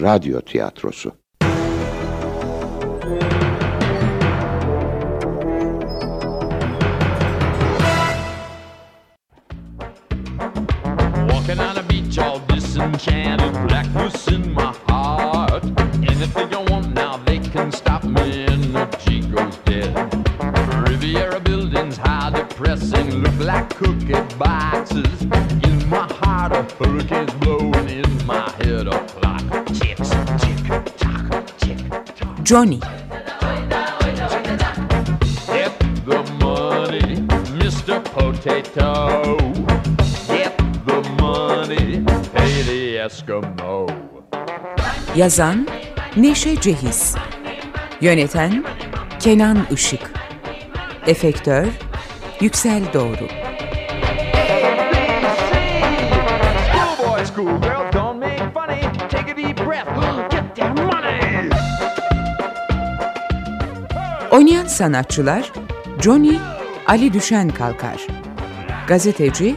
radyo tiyatrosu. Walking on a beach all disenchanted, blackness in my heart. Anything I want now, they can stop me, energy goes dead. Riviera buildings, high depressing, look like cookie boxes. Johnny, Get the money, Mr. Potato. Get the money, pay the Eskimo. yazan Neşe Cehiz, yöneten Kenan Işık, efektör Yüksel Doğru. Sanatçılar Johnny Ali Düşen Kalkar, gazeteci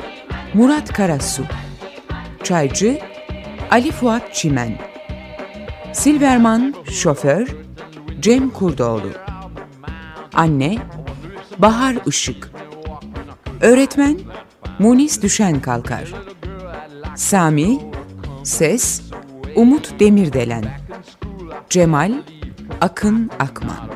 Murat Karasu, çaycı Ali Fuat Çimen, Silverman şoför Cem Kurdoğlu, anne Bahar Işık, öğretmen Munis Düşen Kalkar, Sami ses Umut Demirdelen, Cemal Akın Akman.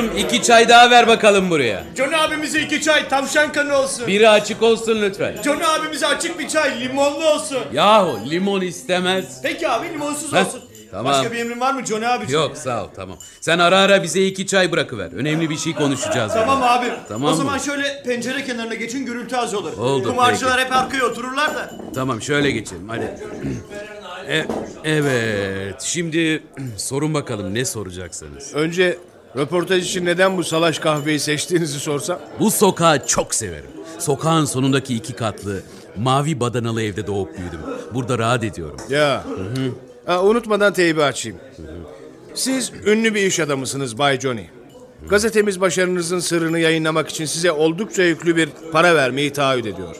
Oğlum iki çay daha ver bakalım buraya. Johnny abimize iki çay tavşan kanı olsun. Biri açık olsun lütfen. Johnny abimize açık bir çay limonlu olsun. Yahu limon istemez. Peki abi limonsuz Heh, olsun. tamam. Başka bir emrin var mı Johnny abiciğim? Yok sağ ol tamam. Sen ara ara bize iki çay bırakıver. Önemli bir şey konuşacağız. Tamam abi. Tamam o zaman mı? şöyle pencere kenarına geçin gürültü az olur. Oldu, Kumarcılar hep arkaya otururlar da. Tamam şöyle geçelim hadi. E, evet şimdi sorun bakalım ne soracaksınız. Önce röportaj için neden bu salaş kahveyi seçtiğinizi sorsam. Bu sokağı çok severim. Sokağın sonundaki iki katlı mavi badanalı evde doğup büyüdüm. Burada rahat ediyorum. Ya. Ha, unutmadan teybi açayım. Siz ünlü bir iş adamısınız Bay Johnny. Gazetemiz başarınızın sırrını yayınlamak için size oldukça yüklü bir para vermeyi taahhüt ediyor.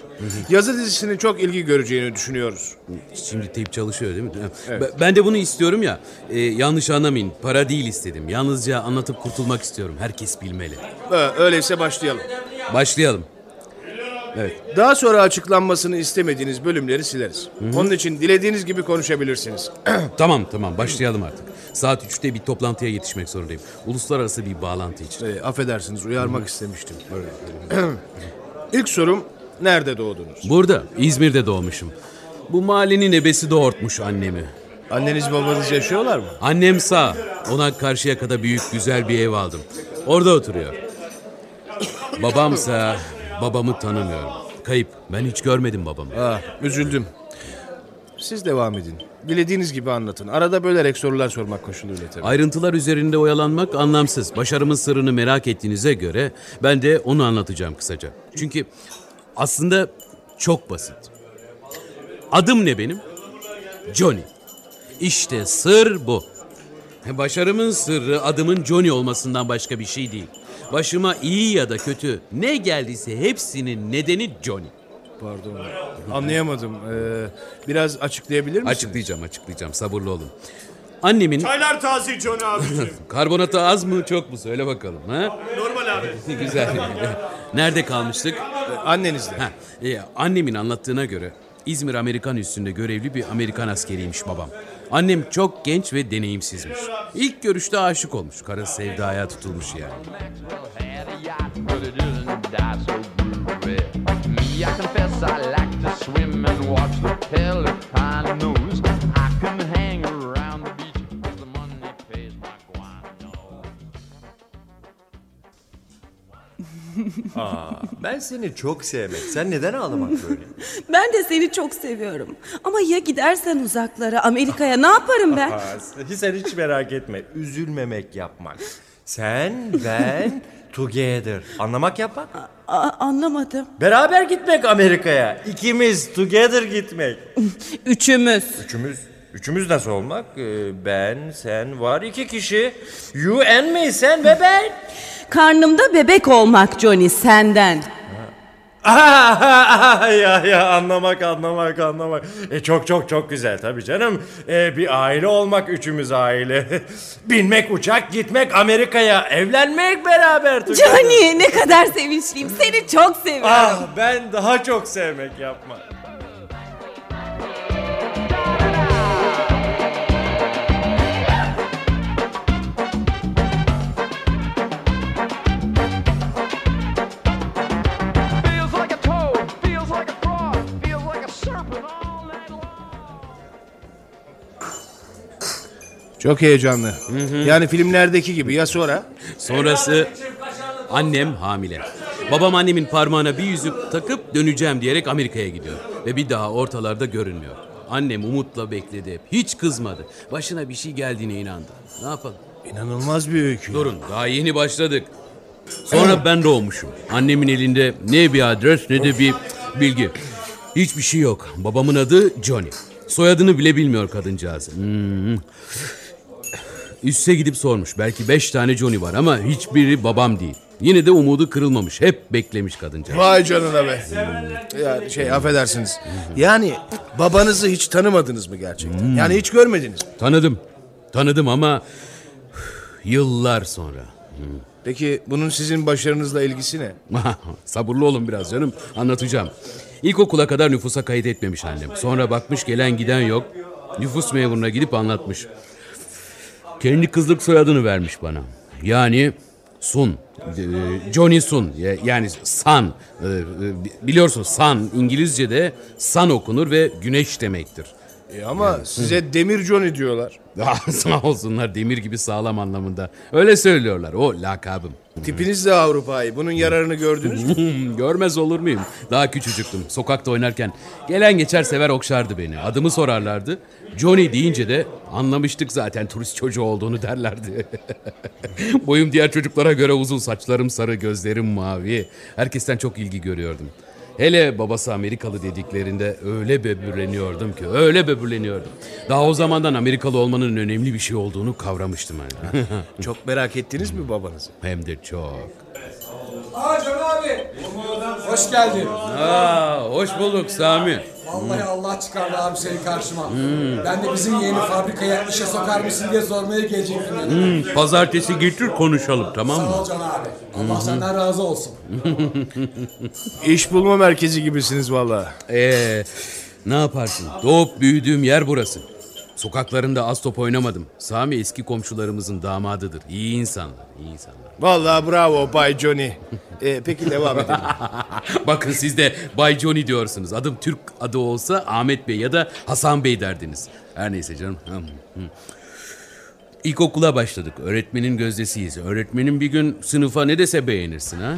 Yazı dizisinin çok ilgi göreceğini düşünüyoruz. Şimdi teyp çalışıyor değil mi? Ben- Ben de bunu istiyorum ya. Ee, yanlış anlamayın. Para değil istedim. Yalnızca anlatıp kurtulmak istiyorum. Herkes bilmeli. Ha, öyleyse başlayalım. Başlayalım. Daha sonra açıklanmasını istemediğiniz bölümleri sileriz. Onun için dilediğiniz gibi konuşabilirsiniz. Tamam tamam başlayalım artık. Saat 3'te bir toplantıya yetişmek zorundayım. Uluslararası bir bağlantı için. E, affedersiniz uyarmak istemiştim. İlk sorum nerede doğdunuz? Burada İzmir'de doğmuşum. Bu mahallenin ebesi doğurtmuş annemi. Anneniz babanız yaşıyorlar mı? Annem sağ. Ona karşıya kadar büyük güzel bir ev aldım. Orada oturuyor. Babamsa babamı tanımıyorum. Kayıp. Ben hiç görmedim babamı. Ah, üzüldüm. Siz devam edin. Dilediğiniz gibi anlatın. Arada bölerek sorular sormak koşuluyla tabii. Ayrıntılar üzerinde oyalanmak anlamsız. Başarımın sırrını merak ettiğinize göre ben de onu anlatacağım kısaca. Çünkü aslında çok basit. Adım ne benim? Johnny. İşte sır bu. Başarımın sırrı adımın Johnny olmasından başka bir şey değil. Başıma iyi ya da kötü ne geldiyse hepsinin nedeni Johnny. Pardon. Anlayamadım. Ee, biraz açıklayabilir misiniz? Açıklayacağım, açıklayacağım. Sabırlı olun. Annemin Çaylar taze Johnny abiciğim. karbonatı az mı çok mu söyle bakalım ha? Normal abi. Güzel. Nerede kalmıştık? Ee, Annenizle. Ha, e, annemin anlattığına göre İzmir Amerikan üssünde görevli bir Amerikan askeriymiş babam. Annem çok genç ve deneyimsizmiş. İlk görüşte aşık olmuş. Kara sevdaya tutulmuş yani. I confess I like to swim and watch the pelicanos. Ben seni çok sevmek. Sen neden ağlamak böyle? Ben de seni çok seviyorum. Ama ya gidersen uzaklara, Amerika'ya ne yaparım ben? Aa, sen hiç merak etme. Üzülmemek yapmak. Sen, ben, together. Anlamak yapmak. Aa, anlamadım. Beraber gitmek Amerika'ya. İkimiz together gitmek. Üçümüz. Üçümüz. Üçümüz nasıl olmak? Ee, Ben, sen var iki kişi. You and me, sen ve ben. Karnımda bebek olmak Johnny senden. ya ya anlamak anlamak anlamak. E, çok çok çok güzel tabii canım. E, bir aile olmak üçümüz aile. Binmek uçak gitmek Amerika'ya evlenmek beraber. together. Johnny ne kadar sevinçliyim. Seni çok seviyorum. Ah ben daha çok sevmek yapma. Çok heyecanlı. Yani filmlerdeki gibi ya sonra? Sonrası annem hamile. Babam annemin parmağına bir yüzük takıp döneceğim diyerek Amerika'ya gidiyor. Ve bir daha ortalarda görünmüyor. Annem umutla bekledi hep. Hiç kızmadı. Başına bir şey geldiğine inandı. Ne yapalım? İnanılmaz bir öykü. Durun daha yeni başladık. Sonra ben doğmuşum. Annemin elinde ne bir adres ne de bir bilgi. Hiçbir şey yok. Babamın adı Johnny. Soyadını bile bilmiyor kadıncağız. Hmm. Üste gidip sormuş. Belki beş tane Johnny var ama hiçbiri babam değil. Yine de umudu kırılmamış. Hep beklemiş kadıncağız. Vay canına be. Ya şey affedersiniz. Yani babanızı hiç tanımadınız mı gerçekten? Yani hiç görmediniz mi? Tanıdım. Tanıdım ama yıllar sonra. Peki bunun sizin başarınızla ilgisi ne? Sabırlı olun biraz canım. Anlatacağım. İlkokula kadar nüfusa kayıt etmemiş annem. Sonra bakmış gelen giden yok. Nüfus memuruna gidip anlatmış. Kendi kızlık soyadını vermiş bana. Yani Sun. Ee, Johnny Sun. Ya- Yani. Ee, e, Biliyorsun Sun İngilizce'de Sun okunur ve güneş demektir. E ama size Demir Johnny diyorlar. Ah, Sağ olsunlar demir gibi sağlam anlamında. Öyle söylüyorlar. O lakabım. Tipiniz de Avrupa'yı. Bunun yararını gördünüz mü? Hmm, Görmez olur muyum? Daha küçücüktüm. Sokakta oynarken gelen geçer sever okşardı beni. Adımı sorarlardı. Johnny deyince de anlamıştık zaten turist çocuğu olduğunu derlerdi. Boyum diğer çocuklara göre uzun, saçlarım sarı, gözlerim mavi. Herkesten çok ilgi görüyordum. Hele babası Amerikalı dediklerinde öyle böbürleniyordum ki, öyle böbürleniyordum. Daha o zamandan Amerikalı olmanın önemli bir şey olduğunu kavramıştım ben. Çok merak ettiniz mi babanızı? Hem de çok. Aa Can abi. Hoş geldin. Aa, hoş bulduk Sami. Vallahi Allah çıkardı abi seni karşıma. Ben de bizim yeni fabrikaya işe sokar mısın diye sormaya gelecektim. Yani. Pazartesi getir konuşalım tamam Sağ mı? ol Can abi. Allah senden razı olsun. İş bulma merkezi gibisiniz vallahi. Ee, ne yaparsın? Doğup büyüdüğüm yer burası. Sokaklarında az top oynamadım. Sami eski komşularımızın damadıdır. İyi insanlar, iyi insanlar. Vallahi bravo Bay Johnny. E, peki devam edelim. Bakın siz de Bay Johnny diyorsunuz. Adım Türk adı olsa Ahmet Bey ya da Hasan Bey derdiniz. Her neyse canım. Hı, hı. İlkokula başladık. Öğretmenin gözdesiyiz. Öğretmenin bir gün sınıfa ne dese beğenirsin ha?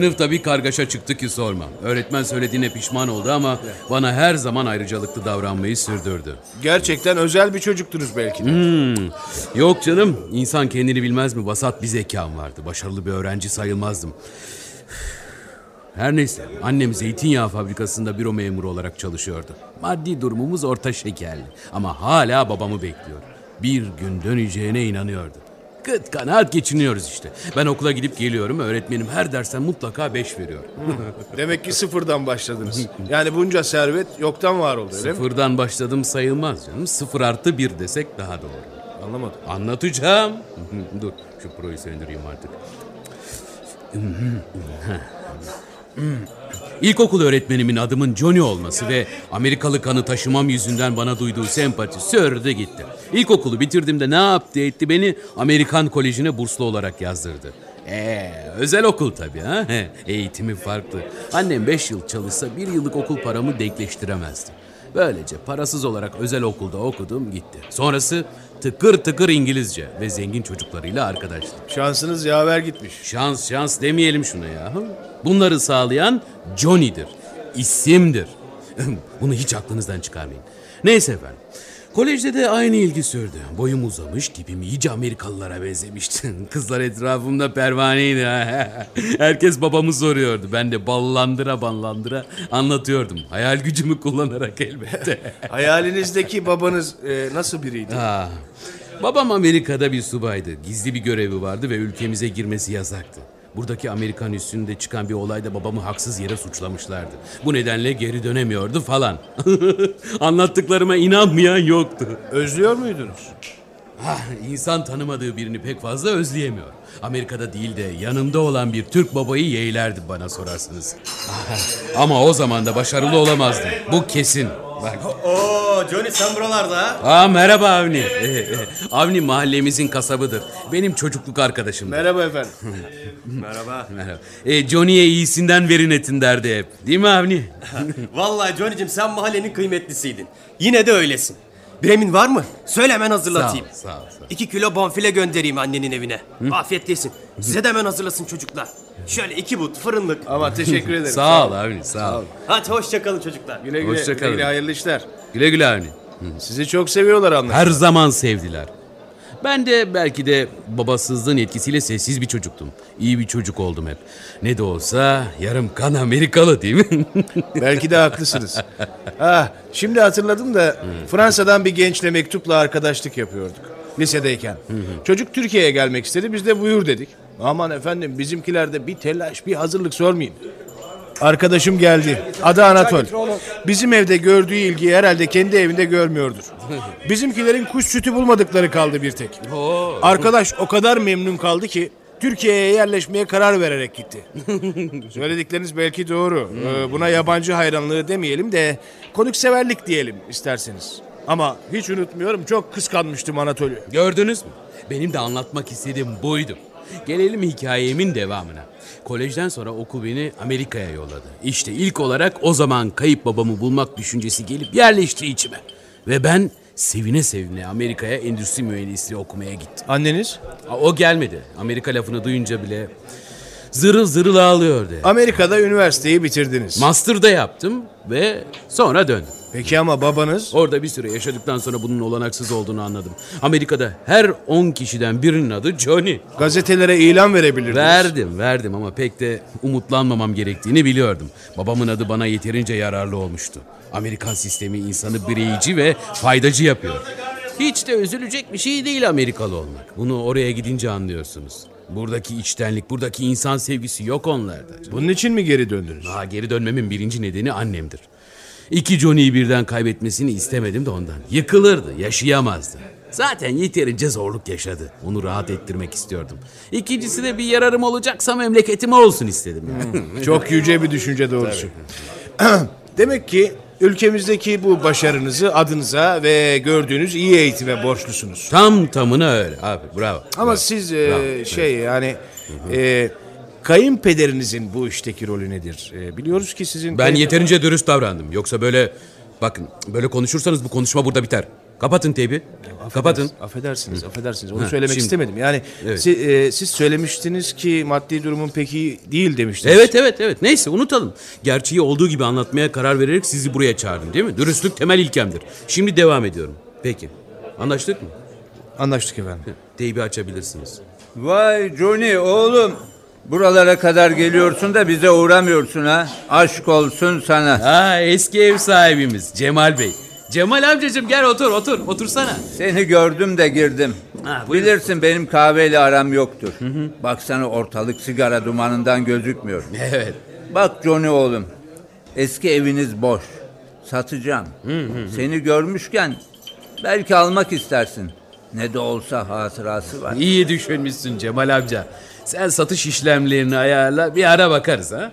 Sınıfta bir kargaşa çıktı ki sorma. Öğretmen söylediğine pişman oldu ama bana her zaman ayrıcalıklı davranmayı sürdürdü. Gerçekten özel bir çocuktunuz belki de. Yok canım, insan kendini bilmez mi? Vasat bir zekam vardı. Başarılı bir öğrenci sayılmazdım. Her neyse, annem zeytinyağı fabrikasında büro memuru olarak çalışıyordu. Maddi durumumuz orta şekerli ama hala babamı bekliyor. Bir gün döneceğine inanıyordu. Kıt kanaat geçiniyoruz işte. Ben okula gidip geliyorum. Öğretmenim her dersten mutlaka beş veriyor. Demek ki sıfırdan başladınız. Yani bunca servet yoktan var oldu öyle mi? Sıfırdan başladım sayılmaz canım. Sıfır artı bir desek daha doğru. Anlamadım. Anlatacağım. Dur şu proyu söndüreyim artık. İlkokul öğretmenimin adımın Johnny olması ve Amerikalı kanı taşımam yüzünden bana duyduğu sempati sördü gitti. İlkokulu bitirdiğimde ne yaptı etti beni Amerikan Koleji'ne burslu olarak yazdırdı. Ee, özel okul tabii ha. Eğitimi farklı. Annem 5 yıl çalışsa bir yıllık okul paramı denkleştiremezdi. Böylece parasız olarak özel okulda okudum gitti. Sonrası tıkır tıkır İngilizce ve zengin çocuklarıyla arkadaşlık. Şansınız yaver gitmiş. Şans şans demeyelim şuna ya. Bunları sağlayan Johnny'dir. İsimdir. Bunu hiç aklınızdan çıkarmayın. Neyse efendim. Kolejde de aynı ilgi sürdü. Boyum uzamış, tipim iyice Amerikalılara benzemişti. Kızlar etrafımda pervaneydi. Herkes babamı soruyordu. Ben de ballandıra ballandıra anlatıyordum. Hayal gücümü kullanarak elbette. Hayalinizdeki babanız e, nasıl biriydi? Ah, babam Amerika'da bir subaydı. Gizli bir görevi vardı ve ülkemize girmesi yasaktı. Buradaki Amerikan üssünde çıkan bir olayda babamı haksız yere suçlamışlardı. Bu nedenle geri dönemiyordu falan. Anlattıklarıma inanmayan yoktu. Özlüyor muydunuz? Ah, insan tanımadığı birini pek fazla özleyemiyor. Amerika'da değil de yanında olan bir Türk babayı yeğlerdi bana sorarsanız. Ah, Ama o zaman da başarılı olamazdım. Bu kesin. Bak. Oo Johnny sen buralarda ha? Aa merhaba Avni. Ee, Avni mahallemizin kasabıdır. Benim çocukluk arkadaşım. Merhaba efendim. Merhaba. Merhaba. E, Johnny'ye iyisinden verin etin derdi hep. Değil mi Avni? Vallahi Johnny'cim sen mahallenin kıymetlisiydin. Yine de öylesin. Bremin var mı? Söyle hemen hazırlatayım. Sağ ol, sağ ol, sağ ol. İki kilo bonfile göndereyim annenin evine. Afiyet yesin. Size de hemen hazırlasın çocuklar. Şöyle iki but fırınlık. Ama teşekkür ederim. Sağ ol Avni sağ ol. Hadi hoşça kalın çocuklar. Güle güle, Hoşça güle kalın. güle, hayırlı işler. Güle güle Avni. Sizi çok seviyorlar anlaşılan. Her zaman sevdiler. Ben de belki de babasızlığın etkisiyle sessiz bir çocuktum. İyi bir çocuk oldum hep. Ne de olsa yarım kan Amerikalı değil mi? Belki de haklısınız. Ha, şimdi hatırladım da Fransa'dan bir gençle mektupla arkadaşlık yapıyorduk. Lisedeyken. Çocuk Türkiye'ye gelmek istedi. Biz de buyur dedik. Aman efendim bizimkilerde bir telaş, bir hazırlık sormayayım. Arkadaşım geldi. Adı Anatol. Bizim evde gördüğü ilgiyi herhalde kendi evinde görmüyordur. Bizimkilerin kuş sütü bulmadıkları kaldı bir tek. Arkadaş o kadar memnun kaldı ki Türkiye'ye yerleşmeye karar vererek gitti. Söyledikleriniz belki doğru. Ee, Buna yabancı hayranlığı demeyelim de konukseverlik diyelim isterseniz. Ama hiç unutmuyorum çok kıskanmıştım Anatol'ü. Gördünüz mü? Benim de anlatmak istediğim buydu. Gelelim hikayemin devamına. Kolejden sonra okul beni Amerika'ya yolladı. İşte ilk olarak o zaman kayıp babamı bulmak düşüncesi gelip yerleşti içime. Ve ben sevine sevine Amerika'ya endüstri mühendisliği okumaya gittim. Anneniz? O gelmedi. Amerika lafını duyunca bile zırıl zırıl ağlıyordu. Amerika'da üniversiteyi bitirdiniz. Master'da yaptım ve sonra döndüm. Peki ama babanız? Orada bir süre yaşadıktan sonra bunun olanaksız olduğunu anladım. Amerika'da her 10 kişiden birinin adı Johnny. Gazetelere ilan verebilirdiniz. Verdim, verdim ama pek de umutlanmamam gerektiğini biliyordum. Babamın adı bana yeterince yararlı olmuştu. Amerikan sistemi insanı bireyci ve faydacı yapıyor. Hiç de üzülecek bir şey değil Amerikalı olmak. Bunu oraya gidince anlıyorsunuz. Buradaki içtenlik, buradaki insan sevgisi yok onlarda. Bunun için mi geri döndünüz? Daha geri dönmemin birinci nedeni annemdir. İki Johnny'yi birden kaybetmesini istemedim de ondan. Yıkılırdı, yaşayamazdı. Zaten yeterince zorluk yaşadı. Onu rahat ettirmek istiyordum. İkincisi de bir yararım olacaksa memleketime olsun istedim. Çok yüce bir düşünce doğrusu. Demek ki ülkemizdeki bu başarınızı adınıza ve gördüğünüz iyi eğitime borçlusunuz. Tam tamına öyle abi bravo. Ama bravo. siz e, Bravo, şey yani e, kayınpederinizin bu işteki rolü nedir? E, biliyoruz ki sizin Ben yeterince dürüst davrandım. Yoksa böyle bakın böyle konuşursanız bu konuşma burada biter. Kapatın teybi. Kapatın. Affedersiniz, affedersiniz. Onu Ha, söylemek şimdi. istemedim. Yani Evet. si- e, siz söylemiştiniz ki maddi durumun pek iyi değil demiştiniz. Evet evet evet neyse unutalım. Gerçeği olduğu gibi anlatmaya karar vererek sizi buraya çağırdım değil mi? Dürüstlük temel ilkemdir. Şimdi devam ediyorum. Peki. Anlaştık mı? Anlaştık efendim. Teybi açabilirsiniz. Vay Johnny oğlum. Buralara kadar geliyorsun da bize uğramıyorsun ha. Aşk olsun sana. Ha eski ev sahibimiz Cemal Bey. Cemal amcacığım gel otur otur otursana. Seni gördüm de girdim. Bilirsin benim kahveyle aram yoktur. Baksana ortalık sigara dumanından gözükmüyor. Evet. Bak Johnny oğlum. Eski eviniz boş. Satacağım. Seni görmüşken belki almak istersin. Ne de olsa hatırası var. İyi düşünmüşsün Cemal amca. Sen satış işlemlerini ayarla bir ara bakarız ha.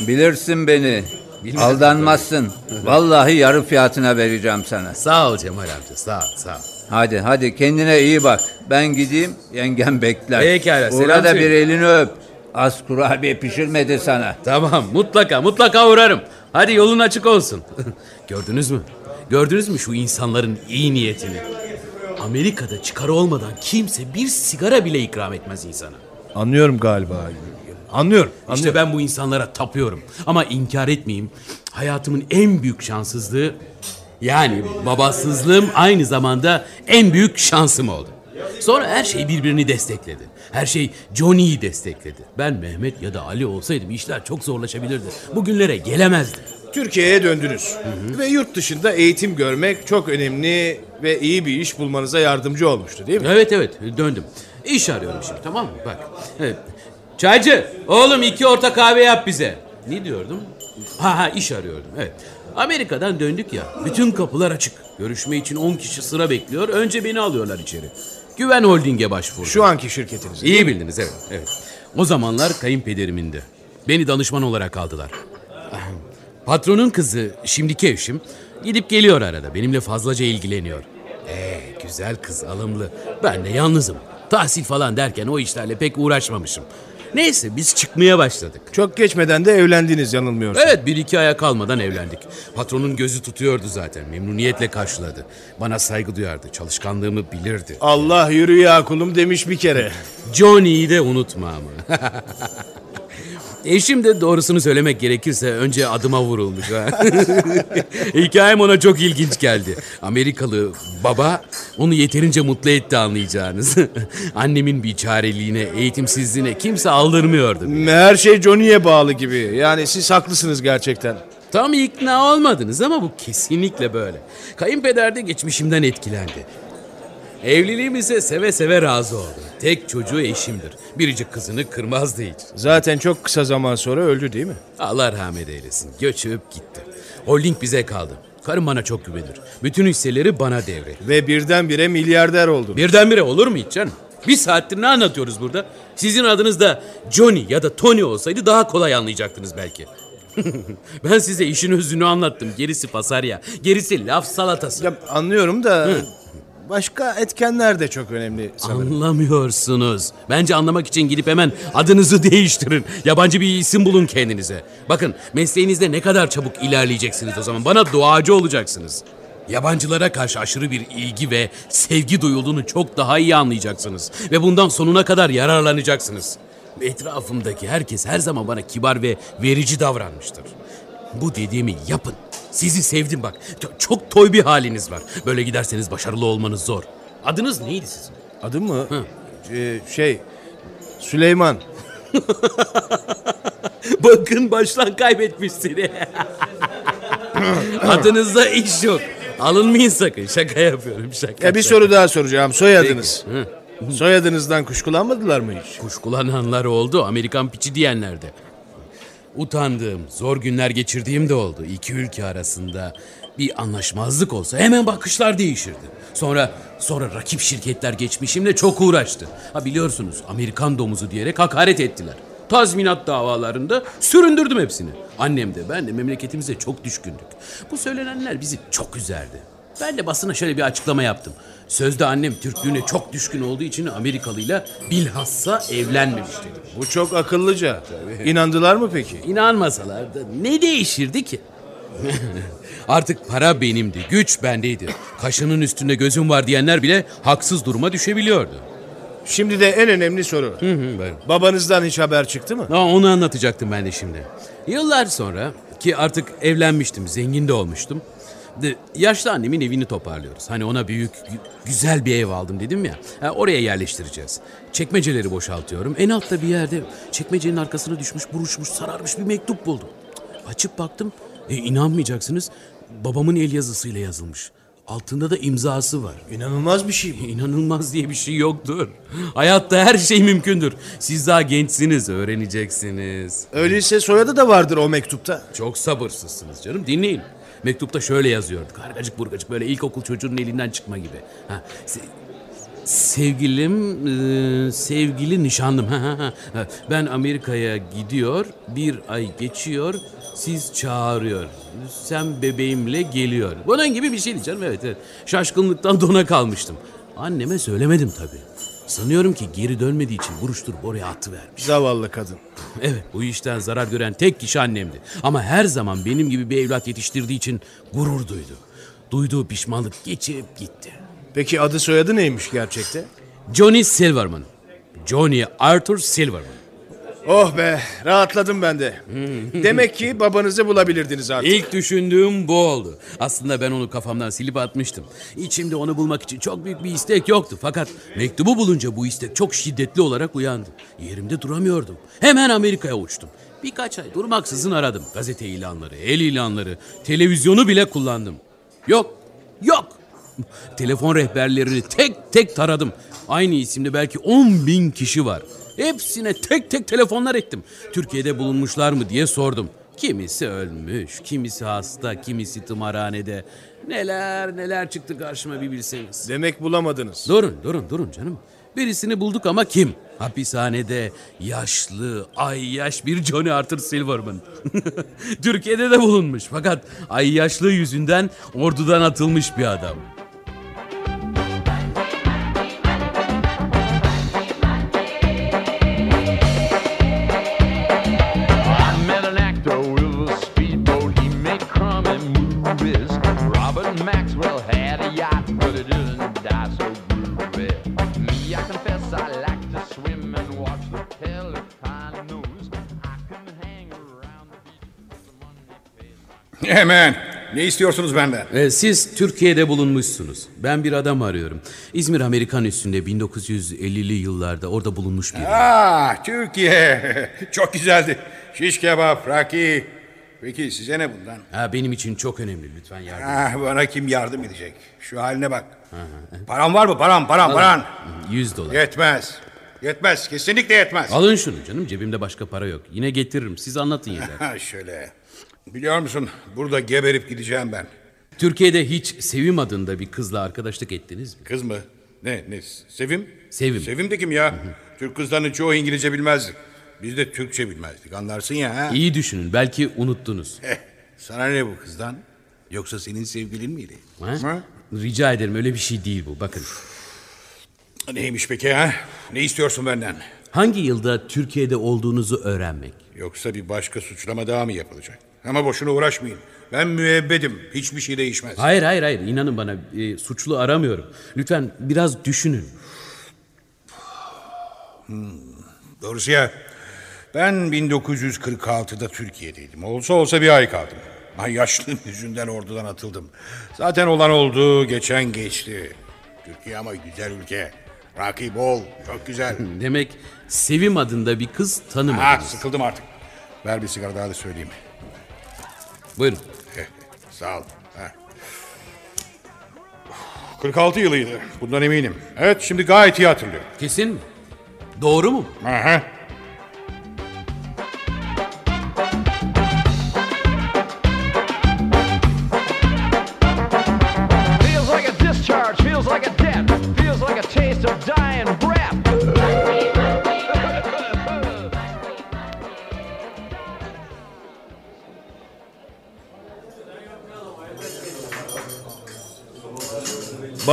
Bilirsin beni. Bilmem. Aldanmazsın. Vallahi yarı fiyatına vereceğim sana. Sağ ol Cemal amca sağ ol sağ ol. Hadi hadi kendine iyi bak. Ben gideyim yengem bekler. Pekala, selam Uğra da söyle. bir elini öp. Az kurabiye pişirmedi sana. Tamam mutlaka mutlaka uğrarım. Hadi yolun açık olsun. Gördünüz mü? Gördünüz mü şu insanların iyi niyetini? Amerika'da çıkarı olmadan kimse bir sigara bile ikram etmez insana. Anlıyorum galiba. Anlıyorum. İşte ben bu insanlara tapıyorum. Ama inkar etmeyeyim. Hayatımın en büyük şanssızlığı yani babasızlığım aynı zamanda en büyük şansım oldu. Sonra her şey birbirini destekledi. Her şey Johnny'yi destekledi. Ben Mehmet ya da Ali olsaydım işler çok zorlaşabilirdi. Bugünlere gelemezdi. Türkiye'ye döndünüz. Ve yurt dışında eğitim görmek çok önemli ve iyi bir iş bulmanıza yardımcı olmuştu değil mi? Evet evet döndüm. İş arıyorum şimdi tamam mı? Bak. Evet. Çaycı oğlum iki orta kahve yap bize. Ne diyordum? Ha ha iş arıyordum evet. Amerika'dan döndük ya. Bütün kapılar açık. Görüşme için 10 kişi sıra bekliyor. Önce beni alıyorlar içeri. Güven Holding'e başvurdum. Şu anki şirketiniz. İyi bildiniz evet. evet. O zamanlar kayınpederimin de. Beni danışman olarak aldılar. Patronun kızı şimdiki eşim gidip geliyor arada. Benimle fazlaca ilgileniyor. Ee, güzel kız alımlı. Ben de yalnızım. Tahsil falan derken o işlerle pek uğraşmamışım. Neyse biz çıkmaya başladık. Çok geçmeden de evlendiniz yanılmıyorsun. Evet bir iki aya kalmadan evlendik. Patronun gözü tutuyordu zaten. Memnuniyetle karşıladı. Bana saygı duyardı. Çalışkanlığımı bilirdi. Allah yürü ya kulum demiş bir kere. Johnny'yi de unutma ama. Eşim de doğrusunu söylemek gerekirse önce adıma vurulmuş. Ha. Hikayem ona çok ilginç geldi. Amerikalı baba onu yeterince mutlu etti anlayacağınız. Annemin biçareliğine, eğitimsizliğine kimse aldırmıyordu. Her şey Johnny'ye bağlı gibi. Yani siz haklısınız gerçekten. Tam ikna olmadınız ama bu kesinlikle böyle. Kayınpeder de geçmişimden etkilendi. Evliliğimize seve seve razı oldu. Tek çocuğu eşimdir. Biricik kızını kırmazdı hiç. Zaten çok kısa zaman sonra öldü değil mi? Allah rahmet eylesin. Göçüp gitti. Holding bize kaldı. Karım bana çok güvenir. Bütün hisseleri bana devretti. Ve birdenbire milyarder oldu. Birdenbire olur mu hiç canım? Bir saattir ne anlatıyoruz burada? Sizin adınız da Johnny ya da Tony olsaydı daha kolay anlayacaktınız belki. ben size işin özünü anlattım. Gerisi pasarya. Gerisi laf salatası. Ya, anlıyorum da başka etkenler de çok önemli sanırım. Anlamıyorsunuz. Bence anlamak için gidip hemen adınızı değiştirin. Yabancı bir isim bulun kendinize. Bakın mesleğinizde ne kadar çabuk ilerleyeceksiniz o zaman. Bana duacı olacaksınız. Yabancılara karşı aşırı bir ilgi ve sevgi duyulduğunu çok daha iyi anlayacaksınız. Ve bundan sonuna kadar yararlanacaksınız. Etrafımdaki herkes her zaman bana kibar ve verici davranmıştır. Bu dediğimi yapın. Sizi sevdim bak. Çok toy bir haliniz var. Böyle giderseniz başarılı olmanız zor. Adınız neydi sizin? Adım mı? Ee, şey Süleyman. Bakın baştan kaybetmiş seni. Adınızda iş yok. Alınmayın sakın. Şaka yapıyorum şaka. Ya bir soru daha soracağım. Soyadınız. Hı. Soyadınızdan kuşkulanmadılar mı hiç? Kuşkulananlar oldu. Amerikan piçi diyenler de. Utandığım, zor günler geçirdiğim de oldu. İki ülke arasında bir anlaşmazlık olsa hemen bakışlar değişirdi. Sonra sonra rakip şirketler geçmişimle çok uğraştı. Ha biliyorsunuz Amerikan domuzu diyerek hakaret ettiler. Tazminat davalarında süründürdüm hepsini. Annem de ben de memleketimize çok düşkündük. Bu söylenenler bizi çok üzerdi. Ben de basına şöyle bir açıklama yaptım. Sözde annem Türklüğüne çok düşkün olduğu için Amerikalıyla bilhassa evlenmemiş dedim. Bu çok akıllıca. İnandılar mı peki? İnanmasalar da ne değişirdi ki? Artık para benimdi, güç bendeydi. Kaşının üstünde gözüm var diyenler bile haksız duruma düşebiliyordu. Şimdi de en önemli soru. Hı hı, buyurun. Babanızdan hiç haber çıktı mı? Ha, onu anlatacaktım ben de şimdi. Yıllar sonra ki artık evlenmiştim, zengin de olmuştum. De, yaşlı annemin evini toparlıyoruz. Hani ona büyük, gü- güzel bir ev aldım dedim ya. Ha, oraya yerleştireceğiz. Çekmeceleri boşaltıyorum. En altta bir yerde çekmecenin arkasına düşmüş, buruşmuş, sararmış bir mektup buldum. Açıp baktım. E, inanmayacaksınız. Babamın el yazısıyla yazılmış. Altında da imzası var. İnanılmaz bir şey bu. İnanılmaz diye bir şey yoktur. Hayatta her şey mümkündür. Siz daha gençsiniz, öğreneceksiniz. Öyleyse soyadı da vardır o mektupta. Çok sabırsızsınız canım. Dinleyin. Mektupta şöyle yazıyordu. Kargacık burgacık böyle ilkokul çocuğunun elinden çıkma gibi. Ha, se- sevgilim, e, sevgili nişanlım. Ben Amerika'ya gidiyor. Bir ay geçiyor. Siz çağırıyor. Sen bebeğimle geliyor. Bunun gibi bir şeydi canım. Evet, evet. Şaşkınlıktan dona kalmıştım. Anneme söylemedim tabii. Sanıyorum ki geri dönmediği için buruşturup oraya atıvermiş. Zavallı kadın. Evet bu işten zarar gören tek kişi annemdi. Ama her zaman benim gibi bir evlat yetiştirdiği için gurur duydu. Duyduğu pişmanlık geçip gitti. Peki adı soyadı neymiş gerçekte? Johnny Silverman. Johnny Arthur Silverman. Oh be rahatladım ben de. Demek ki babanızı bulabilirdiniz artık. İlk düşündüğüm bu oldu. Aslında ben onu kafamdan silip atmıştım. İçimde onu bulmak için çok büyük bir istek yoktu. Fakat mektubu bulunca bu istek çok şiddetli olarak uyandı. Yerimde duramıyordum. Hemen Amerika'ya uçtum. Birkaç ay durmaksızın aradım. Gazete ilanları, el ilanları, televizyonu bile kullandım. Yok, yok. Telefon rehberlerini tek tek taradım. Aynı isimde belki 10 bin kişi var. Hepsine tek tek telefonlar ettim. Türkiye'de bulunmuşlar mı diye sordum. Kimisi ölmüş, kimisi hasta, kimisi tımarhanede. Neler neler çıktı karşıma bir bilseniz. Demek bulamadınız. Durun, durun, durun canım. Birisini bulduk ama kim? Hapishanede yaşlı, ay yaş bir Johnny Arthur Silverman. Türkiye'de de bulunmuş fakat ay yaşlı yüzünden ordudan atılmış bir adam. Hemen. Ne istiyorsunuz benden? Ee, siz Türkiye'de bulunmuşsunuz. Ben bir adam arıyorum. İzmir Amerikan üstünde 1950'li yıllarda orada bulunmuş biri. Ah Türkiye. Çok güzeldi. Şiş kebap, raki. Peki size ne bundan? Ha, benim için çok önemli. Lütfen yardım Ah, bana kim yardım edecek? Şu haline bak. Param var mı? Param, param, param. 100 dolar. Yetmez. Yetmez. Kesinlikle yetmez. Alın şunu canım. Cebimde başka para yok. Yine getiririm. Siz anlatın yeter. Ha şöyle. Biliyor musun? Burada geberip gideceğim ben. Türkiye'de hiç Sevim adında bir kızla arkadaşlık ettiniz mi? Kız mı? Ne? Ne? Sevim? Sevim. Sevim de kim ya? Türk kızlarının çoğu İngilizce bilmezdi. Biz de Türkçe bilmezdik. Anlarsın ya. Ha? İyi düşünün. Belki unuttunuz. Eh, sana ne bu kızdan? Yoksa senin sevgilin miydi? Ha? Rica ederim öyle bir şey değil bu. Bakın. Neymiş peki ha? Ne istiyorsun benden? Hangi yılda Türkiye'de olduğunuzu öğrenmek? Yoksa bir başka suçlama daha mı yapılacak? Ama boşuna uğraşmayın. Ben müebbedim. Hiçbir şey değişmez. Hayır hayır hayır. İnanın bana e, suçlu aramıyorum. Lütfen biraz düşünün. Doğrusu ya ben 1946'da Türkiye'deydim. Olsa olsa bir ay kaldım. Ay yaşlılığım yüzünden ordudan atıldım. Zaten olan oldu, geçen geçti. Türkiye ama güzel ülke. Rakip bol, çok güzel. Demek Sevim adında bir kız ha, tanımadınız. sıkıldım artık. Ver bir sigara daha da söyleyeyim. Buyurun. Sağ ol. Ha. 46 yılıydı. Bundan eminim. Evet şimdi gayet iyi hatırlıyorum. Kesin mi? Doğru mu? Aha.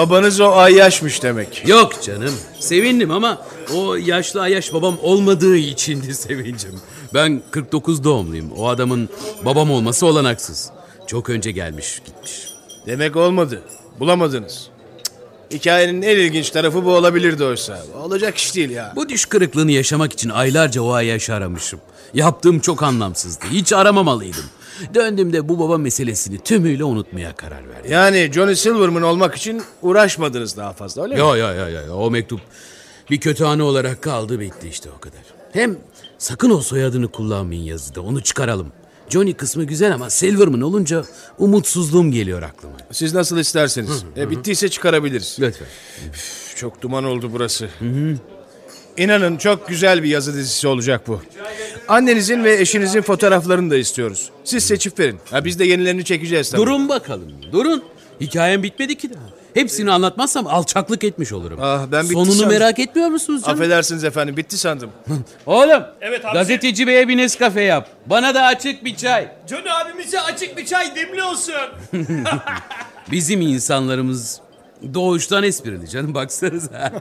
Babanız o ayyaşmış demek. Yok canım. Sevindim ama o yaşlı Ayaş babam olmadığı içindi sevincim. Ben 49 doğumluyum. O adamın babam olması olanaksız. Çok önce gelmiş gitmiş. Demek olmadı. Bulamadınız. Cık. Hikayenin en ilginç tarafı bu olabilirdi oysa. Olacak iş değil ya. Bu düş kırıklığını yaşamak için aylarca o Ayaş'ı aramışım. Yaptığım çok anlamsızdı. Hiç aramamalıydım. Döndüğümde bu baba meselesini tümüyle unutmaya karar verdim. Yani Johnny Silverman olmak için uğraşmadınız daha fazla öyle mi? Yo yo yo yo o mektup bir kötü anı olarak kaldı bitti işte o kadar. Hem sakın o soyadını kullanmayın yazıda onu çıkaralım. Johnny kısmı güzel ama Silverman olunca umutsuzluğum geliyor aklıma. Siz nasıl isterseniz. E, bittiyse çıkarabiliriz. Lütfen. Üf, çok duman oldu burası. İnanın çok güzel bir yazı dizisi olacak bu. Annenizin ve eşinizin fotoğraflarını da istiyoruz. Siz seçip verin. Ha, biz de yenilerini çekeceğiz tabii. Durun bakalım. Durun. Hikayem bitmedi ki daha. Hepsini anlatmazsam alçaklık etmiş olurum. Ah, ben bitti Sonunu sandım. merak etmiyor musunuz canım? Affedersiniz efendim bitti sandım. Oğlum. Evet abi. Gazeteci beye bir Nescafe yap. Bana da açık bir çay. Johnny abimize açık bir çay demli olsun. Bizim insanlarımız doğuştan esprili canım baksanıza.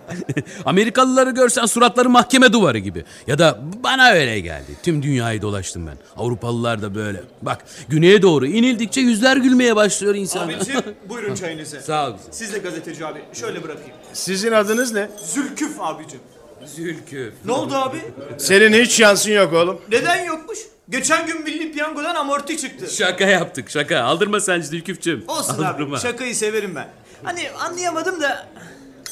Amerikalıları görsen suratları mahkeme duvarı gibi. Ya da bana öyle geldi. Tüm dünyayı dolaştım ben. Avrupalılar da böyle. Bak güneye doğru inildikçe yüzler gülmeye başlıyor insanlar. Abicim buyurun çayınızı. Sağ ol güzel. Siz de gazeteci abi. Şöyle bırakayım. Sizin adınız ne? Zülküf abicim. Zülkü. Ne oldu abi? Senin hiç şansın yok oğlum. Neden yokmuş? Geçen gün milli piyangodan amorti çıktı. Şaka yaptık şaka. Aldırma sen Zülküf'cüm. Olsun Aldırma. abi. Şakayı severim ben. Hani anlayamadım da.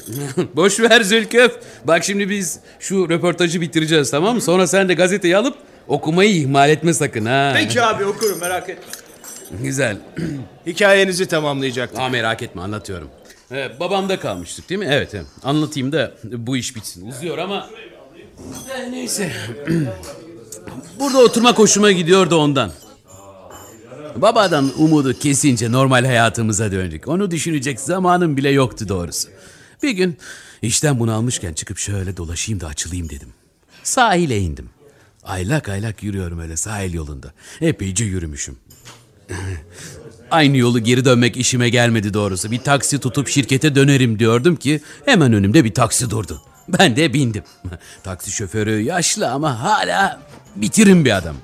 Boş ver Zülküf. Bak şimdi biz şu röportajı bitireceğiz tamam mı? Sonra sen de gazeteyi alıp okumayı ihmal etme sakın ha. Peki abi okurum merak etme. Güzel. Hikayenizi tamamlayacaktım. Aa, merak etme anlatıyorum. Evet, babamda kalmıştık değil mi? Evet, evet. Anlatayım da bu iş bitsin. Uzuyor ama... Eh, neyse. Burada oturmak hoşuma gidiyor da ondan. Babadan umudu kesince normal hayatımıza döndük. Onu düşünecek zamanım bile yoktu doğrusu. Bir gün işten bunalmışken çıkıp şöyle dolaşayım da açılayım dedim. Sahile indim. Aylak aylak yürüyorum öyle sahil yolunda. Epeyce yürümüşüm. Aynı yolu geri dönmek işime gelmedi doğrusu. Bir taksi tutup şirkete dönerim diyordum ki hemen önümde bir taksi durdu. Ben de bindim. Taksi şoförü yaşlı ama hala bitirin bir adam.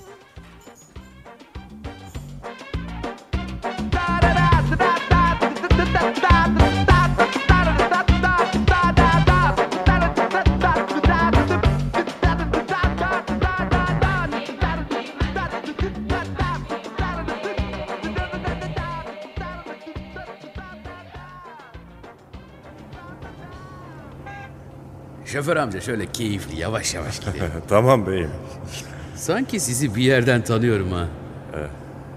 Şoför amca şöyle keyifli yavaş yavaş gidelim. tamam beyim. Sanki sizi bir yerden tanıyorum ha.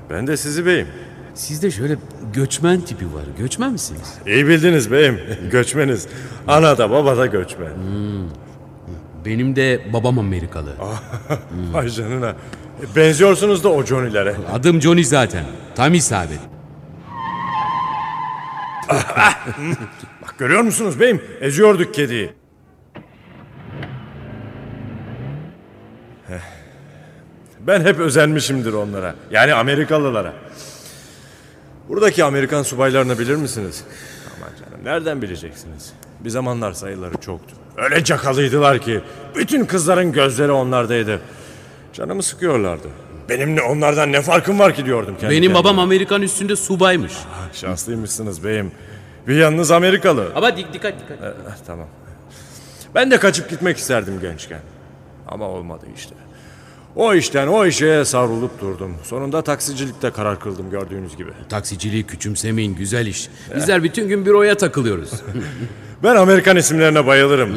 Ben de sizi beyim. Sizde şöyle göçmen tipi var. Göçmen misiniz? İyi bildiniz beyim. Göçmeniz. Ana da baba da göçmen. Benim de babam Amerikalı. Ay canına. Benziyorsunuz da o Johnny'lere. Adım Johnny zaten. Tam isabet. Bak görüyor musunuz beyim? Eziyorduk kediyi. Ben hep özenmişimdir onlara. Yani Amerikalılara. Buradaki Amerikan subaylarını bilir misiniz? Aman canım nereden bileceksiniz? Bir zamanlar sayıları çoktu. Öyle cakalıydılar ki bütün kızların gözleri onlardaydı. Canımı sıkıyorlardı. Benimle onlardan ne farkım var ki diyordum kendi Benim kendime. babam Amerikan üstünde subaymış. Şanslıymışsınız beyim. Bir yanınız Amerikalı. Ama dik dikkat dikkat. Eh, tamam. Ben de kaçıp gitmek isterdim gençken. Ama olmadı işte. O işten o işe savrulup durdum. Sonunda taksicilikte karar kıldım gördüğünüz gibi. Taksiciliği küçümsemeyin güzel iş. Bizler bütün gün büroya takılıyoruz. Ben Amerikan isimlerine bayılırım.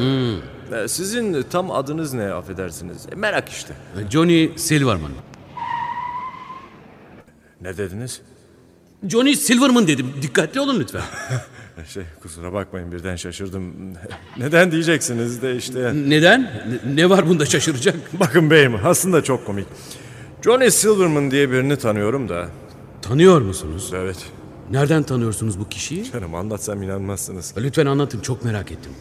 Eh, Sizin tam adınız ne affedersiniz? E, Merak işte. Johnny Silverman. Ne dediniz? Johnny Silverman dedim. Dikkatli olun lütfen. Şey kusura bakmayın birden şaşırdım. Neden diyeceksiniz de işte. Neden? Ne- Ne var bunda şaşıracak? Bakın beyim aslında çok komik. Johnny Silverman diye birini tanıyorum da. Tanıyor musunuz? Evet. Nereden tanıyorsunuz bu kişiyi? Canım anlatsam inanmazsınız. Lütfen anlatın çok merak ettim.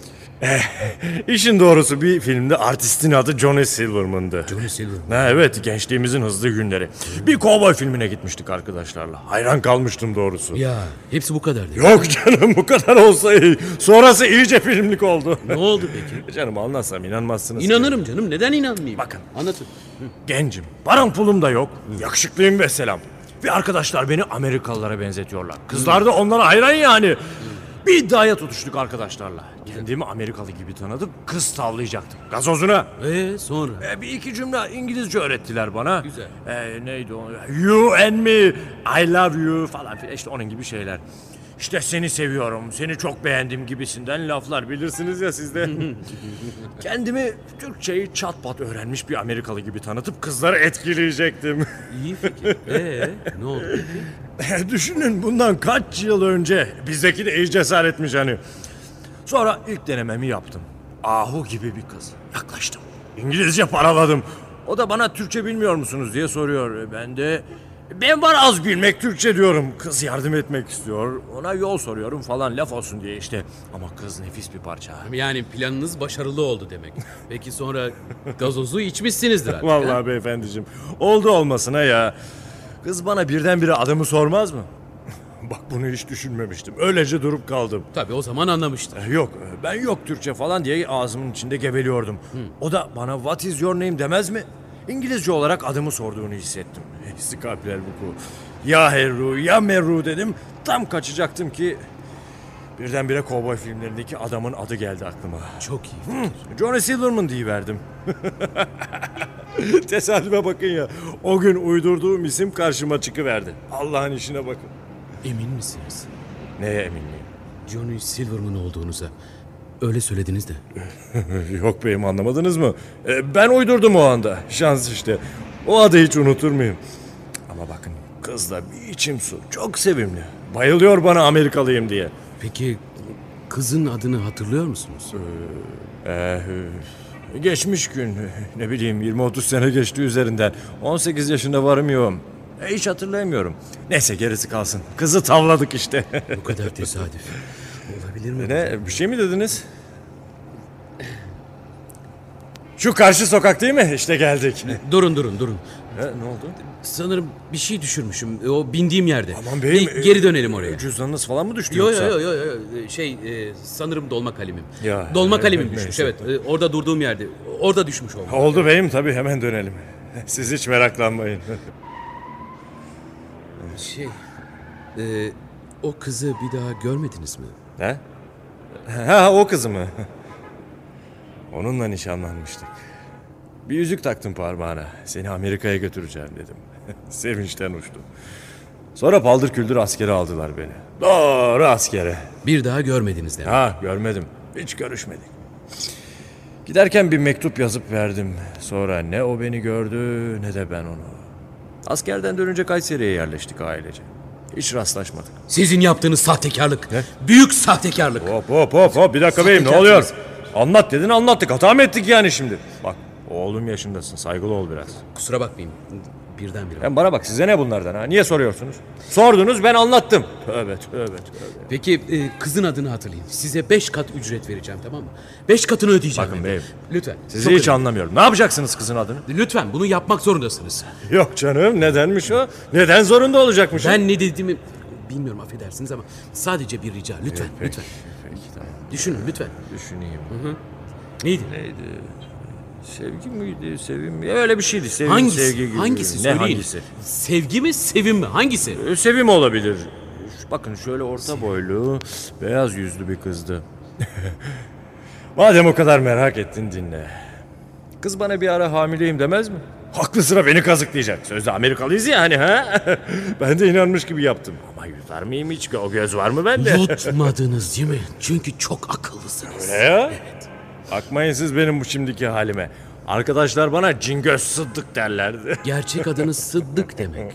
İşin doğrusu bir filmde artistin adı Johnny Silverman'dı. Johnny Silverman. Ha, evet gençliğimizin hızlı günleri. Bir kovboy filmine gitmiştik arkadaşlarla. Hayran kalmıştım doğrusu. Ya hepsi bu kadardı. Yok canım bu kadar olsa iyi. Sonrası iyice filmlik oldu. Ne oldu peki? Canım anlatsam inanmazsınız. İnanırım canım. Neden inanmayayım? Bakın. Anlatın. Gencim. Param pulum da yok. Yakışıklıyım ve selam. Ve arkadaşlar beni Amerikalılara benzetiyorlar. Kızlar da onlara hayran yani. Bir iddiaya tutuştuk arkadaşlarla. Kendimi Amerikalı gibi tanıdım. Kız tavlayacaktım. Gazozuna. Ee sonra? E, bir iki cümle İngilizce öğrettiler bana. Güzel. E, neydi o? You and me, I love you falan filan işte onun gibi şeyler. İşte seni seviyorum, seni çok beğendim gibisinden laflar bilirsiniz ya siz de. Kendimi Türkçeyi çat pat öğrenmiş bir Amerikalı gibi tanıtıp kızları etkileyecektim. İyi fikir. Ee, ne oldu peki? Düşünün bundan kaç yıl önce bizdeki de iyi cesaretmiş hani. Sonra ilk denememi yaptım. Ahu gibi bir kız. Yaklaştım. İngilizce paraladım. O da bana Türkçe bilmiyor musunuz diye soruyor. Ben de ben var az bilmek Türkçe diyorum. Kız yardım etmek istiyor. Ona yol soruyorum falan laf olsun diye işte. Ama kız nefis bir parça. Yani planınız başarılı oldu demek. Peki sonra gazozu içmişsinizdir artık. Vallahi beyefendiciğim. Oldu olmasına ya. Kız bana birdenbire adımı sormaz mı? Bak bunu hiç düşünmemiştim. Öylece durup kaldım. Tabii o zaman anlamıştır. Yok ben yok Türkçe falan diye ağzımın içinde geveliyordum. O da bana what is your name demez mi? İngilizce olarak adımı sorduğunu hissettim. İstikalpler bu Ya Herru ya Merru dedim. Tam kaçacaktım ki birdenbire kovboy filmlerindeki adamın adı geldi aklıma. Çok iyi. Johnny Silverman diye verdim. Tesadüfe bakın ya. O gün uydurduğum isim karşıma çıkıverdi. Allah'ın işine bakın. Emin misiniz? Neye emin miyim? Johnny Silverman olduğunuza. Öyle söylediniz de. Yok beyim anlamadınız mı? E, ben uydurdum o anda. Şans işte. O adı hiç unutur muyum? Ama bakın kız da bir içim su. Çok sevimli. Bayılıyor bana Amerikalıyım diye. Peki kızın adını hatırlıyor musunuz? Ee, geçmiş gün ne bileyim 20-30 sene geçti üzerinden. 18 yaşında varım yoğum. E, hiç hatırlayamıyorum. Neyse gerisi kalsın. Kızı tavladık işte. Bu kadar tesadüf. Olabilir mi? ne bir şey mi dediniz? Şu karşı sokak değil mi? İşte geldik. Durun durun durun. Ne, ne oldu? Sanırım bir şey düşürmüşüm. O bindiğim yerde. Aman beyim. Bir geri dönelim oraya. Cüzdanınız falan mı düştü Yo yoksa? yo yo yo yo. şey e, sanırım dolma kalemim. Ya, dolma e, kalemim neyse. düşmüş evet. E, orada durduğum yerde. Orada düşmüş olmalı. Oldu beyim tabii hemen dönelim. Siz hiç meraklanmayın. Şey e, o kızı bir daha görmediniz mi? He? Ha o kızı mı? Onunla nişanlanmıştık. Bir yüzük taktım parmağına. Seni Amerika'ya götüreceğim dedim. Sevinçten uçtum. Sonra paldır küldür askere aldılar beni. Doğru askere. Bir daha görmediniz demek. Ha görmedim. Hiç görüşmedik. Giderken bir mektup yazıp verdim. Sonra ne o beni gördü ne de ben onu. Askerden dönünce Kayseri'ye yerleştik ailece. Hiç rastlaşmadık. Sizin yaptığınız sahtekarlık. Büyük sahtekarlık. Hop hop hop hop bir dakika beyim ne oluyor? Anlat dedin anlattık hata mı ettik yani şimdi? Bak oğlum yaşındasın saygılı ol biraz. Kusura bakmayın. Birdenbire. Hem bana bak size ne bunlardan ha? Niye soruyorsunuz? Sordunuz ben anlattım. Tövbe tövbe tövbe. Peki e, kızın adını hatırlayın. Size beş kat ücret vereceğim tamam mı? Beş katını ödeyeceğim. Bakın beyim. Lütfen. Sizi Çok hiç önemli. anlamıyorum. Ne yapacaksınız kızın adını? Lütfen bunu yapmak zorundasınız. Yok canım nedenmiş o? Neden zorunda olacakmış? Ben ne dediğimi bilmiyorum affedersiniz ama sadece bir rica lütfen Peki, lütfen. Peki tamam. Düşünün lütfen. Düşüneyim. Neydi? Neydi? Sevgi miydi? Sevim mi? Öyle bir şeydi. Sevim, Hangisi? sevgi gibi. Hangisi? Ne Söyleyin. hangisi? Sevgi mi sevim mi? Hangisi? Ee, Sevim olabilir. Bakın şöyle orta boylu, beyaz yüzlü bir kızdı. Madem o kadar merak ettin dinle. Kız bana bir ara hamileyim demez mi? Haklı sıra beni kazıklayacak. Sözde Amerikalıyız ya hani ha? ben de inanmış gibi yaptım. Ama yutar mıyım hiç? O göz var mı bende? Yutmadınız değil mi? Çünkü çok akıllısınız. Ne ya? Bakmayın siz benim bu şimdiki halime. Arkadaşlar bana cingöz sıddık derlerdi. Gerçek adınız Sıddık demek.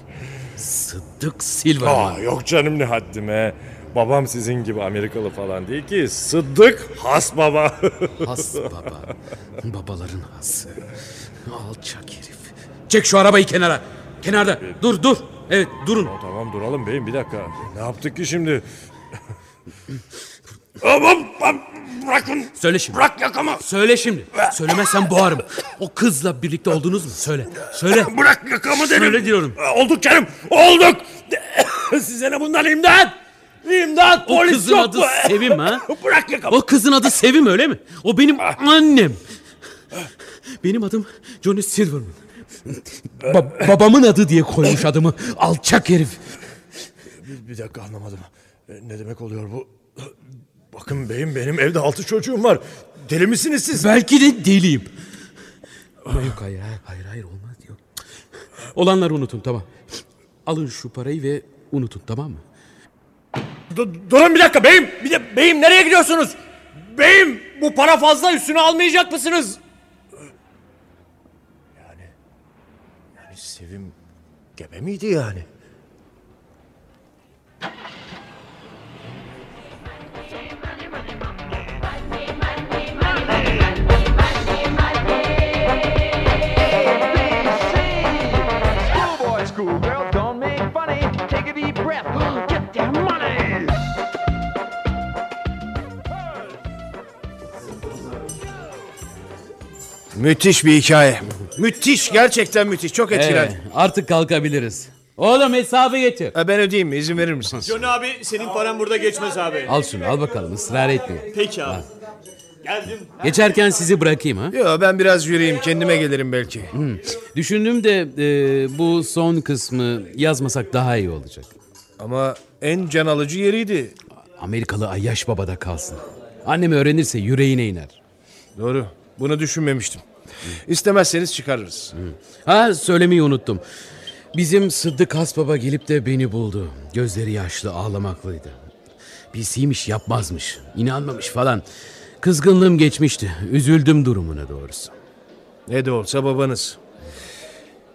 Sıddık Silverman. Aa, yok canım ne haddime. Babam sizin gibi Amerikalı falan değil ki. Sıddık has baba. Has baba. Babaların hası. Alçak herif. Çek şu arabayı kenara. Kenarda. Dur dur. Evet durun. tamam duralım beyim bir dakika. Ne yaptık ki şimdi? Aman, bırakın. Söyle şimdi. Bırak yakamı. Söyle şimdi. Söylemezsen boğarım. O kızla birlikte oldunuz mu? Söyle. Söyle. Bırak yakamı dedim. Söyle diyorum. Olduk canım. Olduk. Size ne bundan imdat? İmdat O polis kızın yok adı mu? Sevim ha? Bırak yakamı. O kızın adı Sevim öyle mi? O benim annem. Benim adım Johnny Silverman. Ba- babamın adı diye koymuş adımı. Alçak herif. Bir, bir dakika anlamadım. E, Ne demek oluyor bu? Bakın beyim benim evde altı çocuğum var. Deli misiniz siz? Belki de deliyim. Ama yok hayır hayır hayır, hayır olmaz yok. Olanları unutun tamam. Alın şu parayı ve unutun tamam mı? Du- durun bir dakika beyim. Bir de beyim nereye gidiyorsunuz? Beyim bu para fazla üstüne almayacak mısınız? Yani yani Sevim gebe miydi yani? Müthiş bir hikaye. Müthiş, gerçekten müthiş. Çok etkilendim. Evet, artık kalkabiliriz. Oğlum hesabı getir. Ben ödeyeyim mi? İzin verir misiniz? Johnny abi senin paran burada geçmez abi. Al şunu al bakalım ısrar etme. Peki abi. Geldim. Geçerken sizi bırakayım ha. Yok ben biraz yürüyeyim kendime gelirim belki. Düşündüm de e, bu son kısmı yazmasak daha iyi olacak. Ama en can alıcı yeriydi. Amerikalı Ayyaş Baba'da kalsın. Annem öğrenirse yüreğine iner. Doğru. Bunu düşünmemiştim. İstemezseniz çıkarırız. Ha söylemeyi unuttum. Bizim Sıddık Hasbaba gelip de beni buldu. Gözleri yaşlı ağlamaklıydı. Bilsiymiş yapmazmış. inanmamış falan. Kızgınlığım geçmişti. Üzüldüm durumuna doğrusu. Ne de olsa babanız.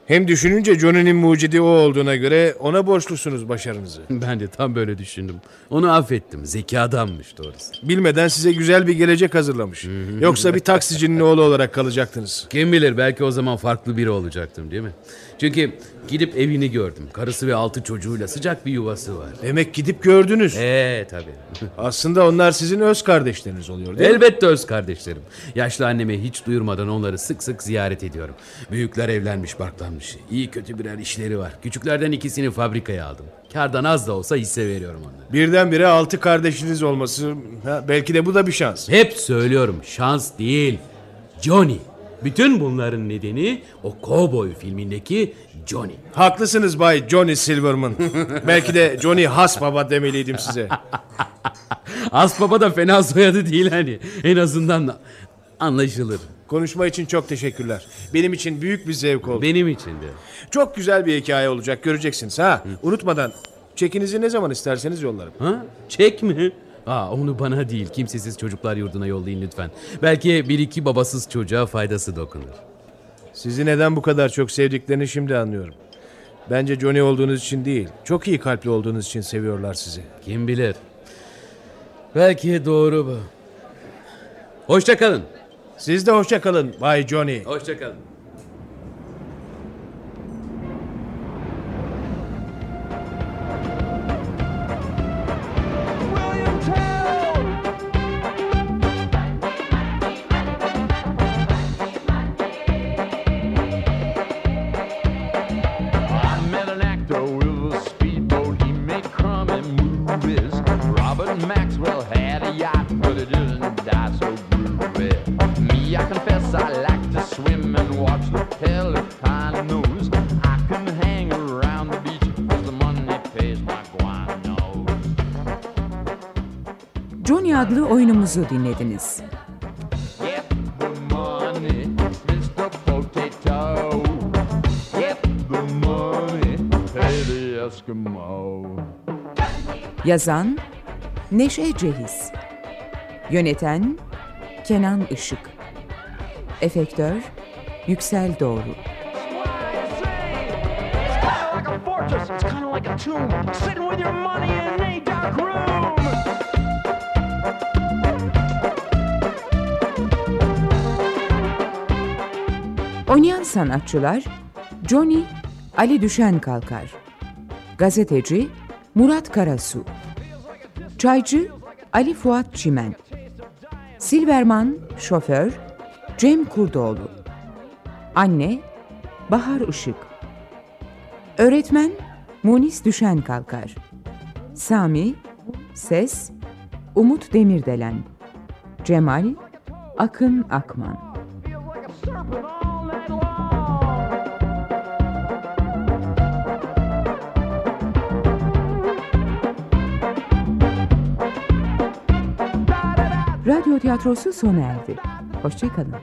Hem düşününce Johnny'nin mucidi o olduğuna göre ona borçlusunuz başarınızı. Ben de tam böyle düşündüm. Onu affettim. Zeki adammış doğrusu. Bilmeden size güzel bir gelecek hazırlamış. Yoksa bir taksicinin oğlu olarak kalacaktınız. Kim bilir belki o zaman farklı biri olacaktım değil mi? Çünkü gidip evini gördüm. Karısı ve altı çocuğuyla sıcak bir yuvası var. Demek gidip gördünüz. Ee tabii. Aslında onlar sizin öz kardeşleriniz oluyor değil mi? Elbette öz kardeşlerim. Yaşlı anneme hiç duyurmadan onları sık sık ziyaret ediyorum. Büyükler evlenmiş, barklanmış. İyi kötü birer işleri var. Küçüklerden ikisini fabrikaya aldım. Kardan az da olsa hisse veriyorum onlara. Birdenbire altı kardeşiniz olması ha, belki de bu da bir şans. Hep söylüyorum şans değil. Johnny. Bütün bunların nedeni o Cowboy filmindeki Johnny. Haklısınız Bay Johnny Silverman. belki de Johnny Hasbaba demeliydim size. Asbaba da fena soyadı değil hani. En azından anlaşılır. Konuşma için çok teşekkürler. Benim için büyük bir zevk oldu. Benim için de. Çok güzel bir hikaye olacak göreceksiniz ha. Unutmadan çekinizi ne zaman isterseniz yollarım. Ha? Çek mi? Aa, onu bana değil kimsesiz çocuklar yurduna yollayın lütfen. Belki bir iki babasız çocuğa faydası dokunur. Sizi neden bu kadar çok sevdiklerini şimdi anlıyorum. Bence Johnny olduğunuz için değil, çok iyi kalpli olduğunuz için seviyorlar sizi. Kim bilir. Belki doğru bu. Hoşça kalın. Siz de hoşça kalın Bay Johnny. Hoşça kalın. The Eskimo. Yazan Neşe Cehiz Yöneten Kenan Işık Efektör Yüksel Doğru. It's kind of like a tomb. Sitting with your money in a dark room. Oynayan sanatçılar Johnny Ali Düşen Kalkar Gazeteci Murat Karasu Çaycı Ali Fuat Çimen Silverman Şoför Cem Kurdoğlu Anne Bahar Işık Öğretmen Munis Düşen Kalkar Sami Ses Umut Demirdelen Cemal Akın Akman Radyo tiyatrosu sona erdi. Hoşçakalın.